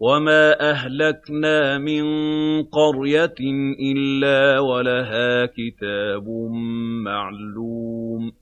وَمَا أَهْلَكْنَا مِن قَرْيَةٍ إِلَّا وَلَهَا كِتَابٌ مَّعْلُومٌ